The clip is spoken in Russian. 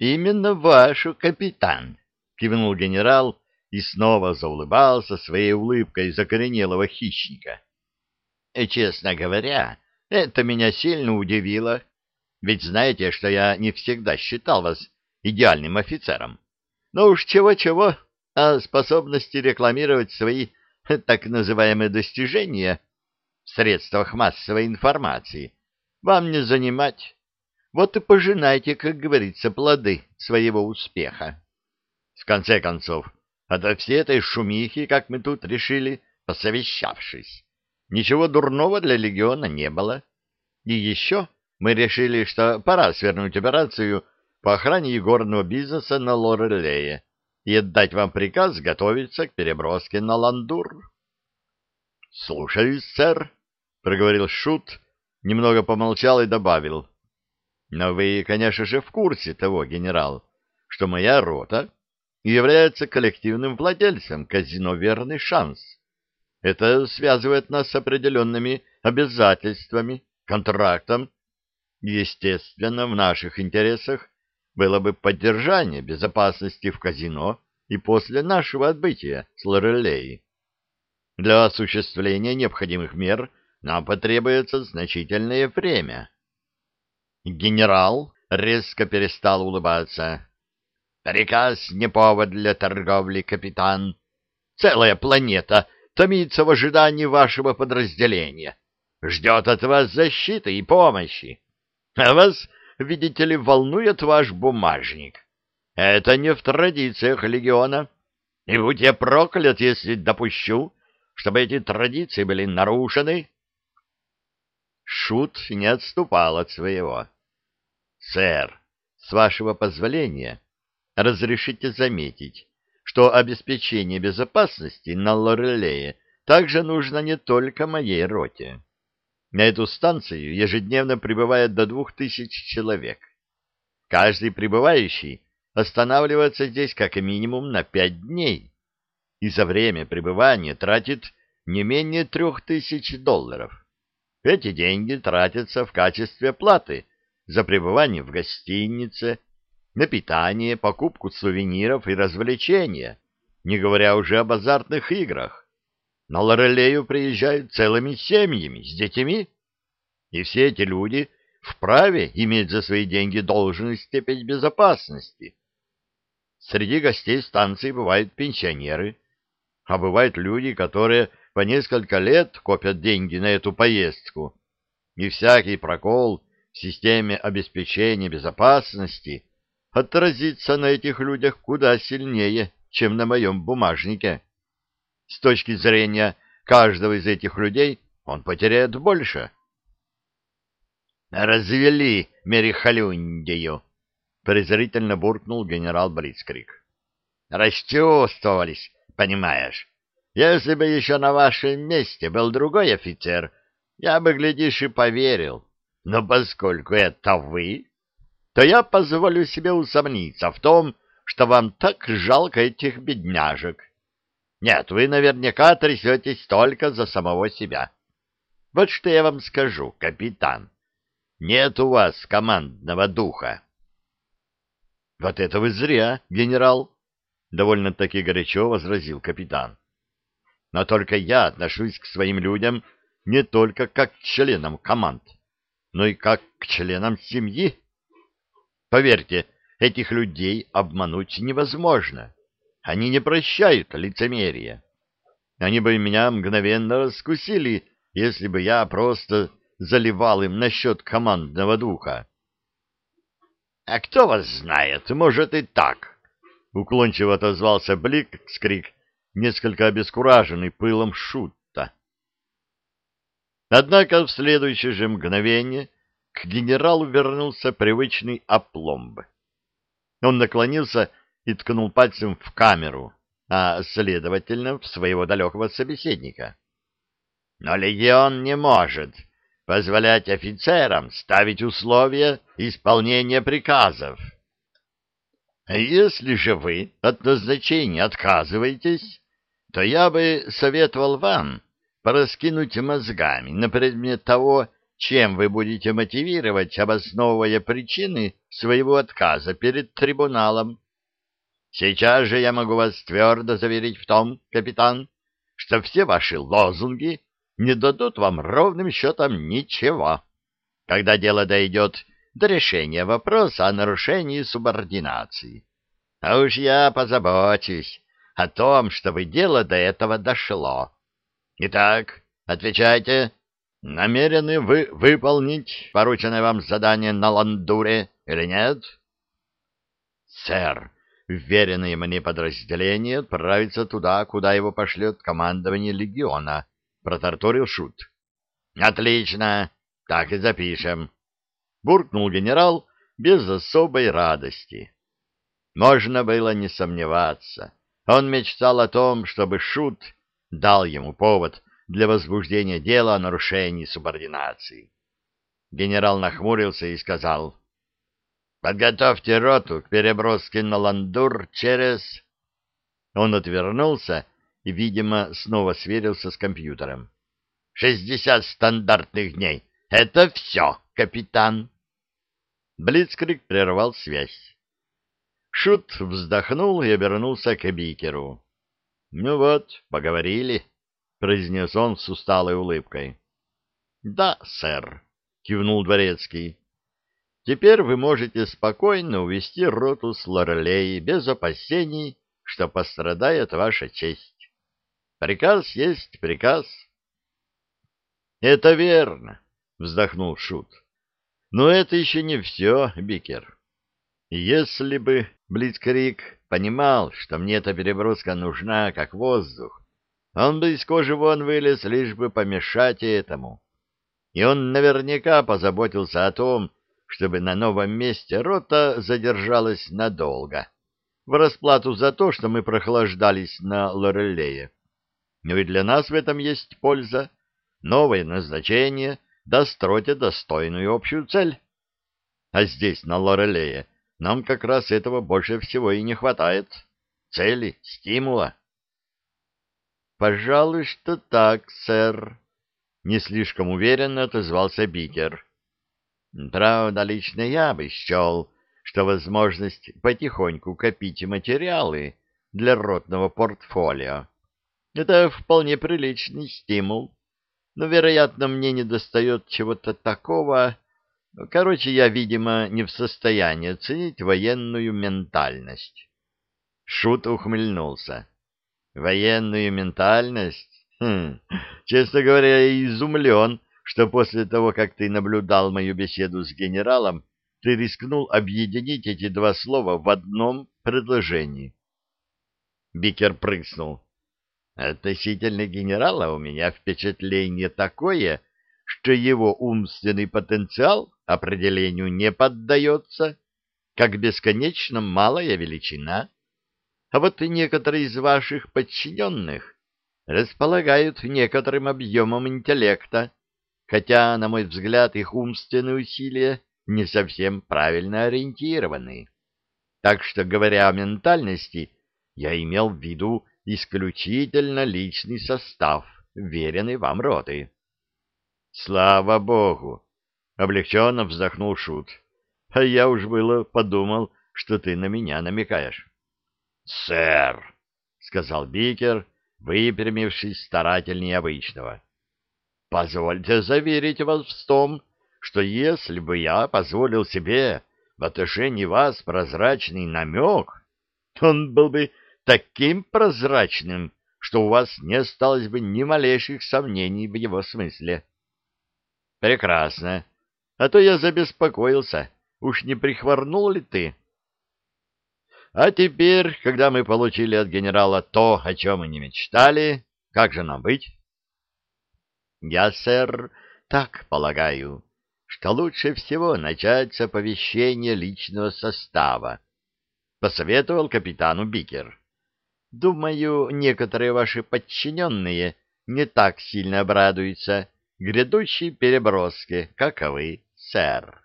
Именно вашу, капитан, кивнул генерал и снова заулыбался своей улыбкой закоренелого хищника. И, честно говоря, это меня сильно удивило, ведь знаете, что я не всегда считал вас идеальным офицером. Но уж чего-чего, а способности рекламировать свои так называемые достижения в средствах массовой информации вам не занимать. Вот и пожинайте, как говорится, плоды своего успеха. В конце концов, ото всей этой шумихи, как мы тут решили, посовещавшись, ничего дурного для легиона не было. И еще мы решили, что пора свернуть операцию по охране игорного бизнеса на Лорелее и отдать вам приказ готовиться к переброске на Ландур. — Слушаюсь, сэр, — проговорил Шут, немного помолчал и добавил. — Но вы, конечно же, в курсе того, генерал, что моя рота является коллективным владельцем казино «Верный шанс». Это связывает нас с определенными обязательствами, контрактом Естественно, в наших интересах было бы поддержание безопасности в казино и после нашего отбытия с Лорелей. Для осуществления необходимых мер нам потребуется значительное время. Генерал резко перестал улыбаться. «Приказ не повод для торговли, капитан. Целая планета томится в ожидании вашего подразделения. Ждет от вас защиты и помощи. А вас, видите ли, волнует ваш бумажник. Это не в традициях легиона. И будь я проклят, если допущу, чтобы эти традиции были нарушены. Шут не отступал от своего. Сэр, с вашего позволения, разрешите заметить, что обеспечение безопасности на Лорелее также нужно не только моей роте. На эту станцию ежедневно прибывает до двух тысяч человек. Каждый прибывающий останавливается здесь как минимум на пять дней и за время пребывания тратит не менее трех тысяч долларов. Эти деньги тратятся в качестве платы за пребывание в гостинице, на питание, покупку сувениров и развлечения, не говоря уже об азартных играх. На Лорелею приезжают целыми семьями с детьми, и все эти люди вправе иметь за свои деньги должную степень безопасности. Среди гостей станции бывают пенсионеры, а бывают люди, которые по несколько лет копят деньги на эту поездку, и всякий прокол в системе обеспечения безопасности отразится на этих людях куда сильнее, чем на моем бумажнике. С точки зрения каждого из этих людей он потеряет больше. «Развели Мерихалюндию!» — презрительно буркнул генерал Брицкрик. «Расчувствовались, понимаешь. Если бы еще на вашем месте был другой офицер, я бы, глядишь, и поверил. Но поскольку это вы, то я позволю себе усомниться в том, что вам так жалко этих бедняжек. Нет, вы наверняка трясетесь только за самого себя. Вот что я вам скажу, капитан. Нет у вас командного духа. Вот это вы зря, генерал, довольно-таки горячо возразил капитан. Но только я отношусь к своим людям не только как к членам команд, но и как к членам семьи. Поверьте, этих людей обмануть невозможно. Они не прощают лицемерия. Они бы меня мгновенно раскусили, если бы я просто заливал им насчет командного духа. — А кто вас знает, может и так, — уклончиво отозвался Блик, скрик, несколько обескураженный пылом шутта. Однако в следующее же мгновение к генералу вернулся привычный опломб. Он наклонился и ткнул пальцем в камеру, а, следовательно, в своего далекого собеседника. Но легион не может позволять офицерам ставить условия исполнения приказов. Если же вы от назначения отказываетесь, то я бы советовал вам пораскинуть мозгами на предмет того, чем вы будете мотивировать, обосновывая причины своего отказа перед трибуналом? Сейчас же я могу вас твердо заверить в том, капитан, что все ваши лозунги не дадут вам ровным счетом ничего, когда дело дойдет до решения вопроса о нарушении субординации. А уж я позабочусь о том, чтобы дело до этого дошло. Итак, отвечайте, намерены вы выполнить порученное вам задание на Ландуре или нет? Сэр, Вверенное мне подразделение отправится туда, куда его пошлет командование легиона, — протарторил Шут. — Отлично, так и запишем, — буркнул генерал без особой радости. Можно было не сомневаться. Он мечтал о том, чтобы Шут дал ему повод для возбуждения дела о нарушении субординации. Генерал нахмурился и сказал, Подготовьте роту к переброске на Ландур через...» Он отвернулся и, видимо, снова сверился с компьютером. «Шестьдесят стандартных дней. Это все, капитан!» Блицкрик прервал связь. Шут вздохнул и обернулся к Бикеру. «Ну вот, поговорили», — произнес он с усталой улыбкой. «Да, сэр», — кивнул дворецкий. Теперь вы можете спокойно увести роту с Лорелей без опасений, что пострадает ваша честь. Приказ есть приказ. — Это верно, — вздохнул Шут. — Но это еще не все, Бикер. Если бы Блицкрик понимал, что мне эта переброска нужна, как воздух, он бы из кожи вон вылез, лишь бы помешать этому. И он наверняка позаботился о том, чтобы на новом месте рота задержалась надолго, в расплату за то, что мы прохлаждались на Лорелее. Но и для нас в этом есть польза. Новое назначение даст роте достойную общую цель. А здесь, на Лорелее, нам как раз этого больше всего и не хватает. Цели, стимула. — Пожалуй, что так, сэр, — не слишком уверенно отозвался Бикер. — Правда, лично я бы счел, что возможность потихоньку копить материалы для ротного портфолио — это вполне приличный стимул. Но, вероятно, мне недостает чего-то такого... Короче, я, видимо, не в состоянии оценить военную ментальность. Шут ухмыльнулся. Военную ментальность? Хм, честно говоря, я изумлен, что после того, как ты наблюдал мою беседу с генералом, ты рискнул объединить эти два слова в одном предложении. Бикер прыснул. Относительно генерала у меня впечатление такое, что его умственный потенциал определению не поддается, как бесконечно малая величина. А вот некоторые из ваших подчиненных располагают некоторым объемом интеллекта, хотя, на мой взгляд, их умственные усилия не совсем правильно ориентированы. Так что, говоря о ментальности, я имел в виду исключительно личный состав, веренный вам роты. — Слава богу! — облегченно вздохнул Шут. — А я уж было подумал, что ты на меня намекаешь. — Сэр! — сказал Бикер, выпрямившись старательнее обычного. — Позвольте заверить вас в том, что если бы я позволил себе в отношении вас прозрачный намек, он был бы таким прозрачным, что у вас не осталось бы ни малейших сомнений в его смысле. Прекрасно. А то я забеспокоился. Уж не прихворнул ли ты? А теперь, когда мы получили от генерала то, о чем мы не мечтали, как же нам быть? Я, сэр, так полагаю, что лучше всего начать с оповещения личного состава, — посоветовал капитану Бикер. Думаю, некоторые ваши подчиненные не так сильно обрадуются грядущей переброске, как вы, сэр.